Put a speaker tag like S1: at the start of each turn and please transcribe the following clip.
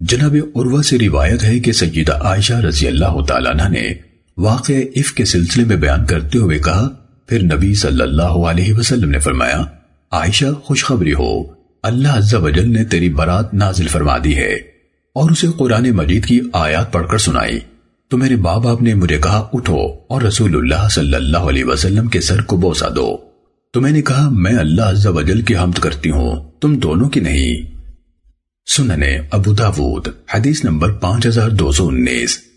S1: جناب عروہ سے روایت ہے کہ سیدہ عائشہ رضی اللہ تعالیٰ عنہ نے واقع عف کے سلسلے میں بیان کرتے ہوئے کہا، پھر نبی صلی اللہ علیہ وسلم نے فرمایا، عائشہ خوشخبری ہو، اللہ عز و جل نے تیری برات نازل فرما دی ہے اور اسے قرآن مجید کی آیات پڑھ کر سنائی۔ تو میرے باپ باپ نے مجھے کہا، اٹھو اور رسول اللہ صلی اللہ علیہ وسلم کے سر کو بوسا دو۔ تو میں نے کہا، میں اللہ عز و جل کی حمد کرتی ہوں، تم دونوں کی نہیں۔ سننے ابو داود حدیث نمبر پانچ ہزار دو سو انیس۔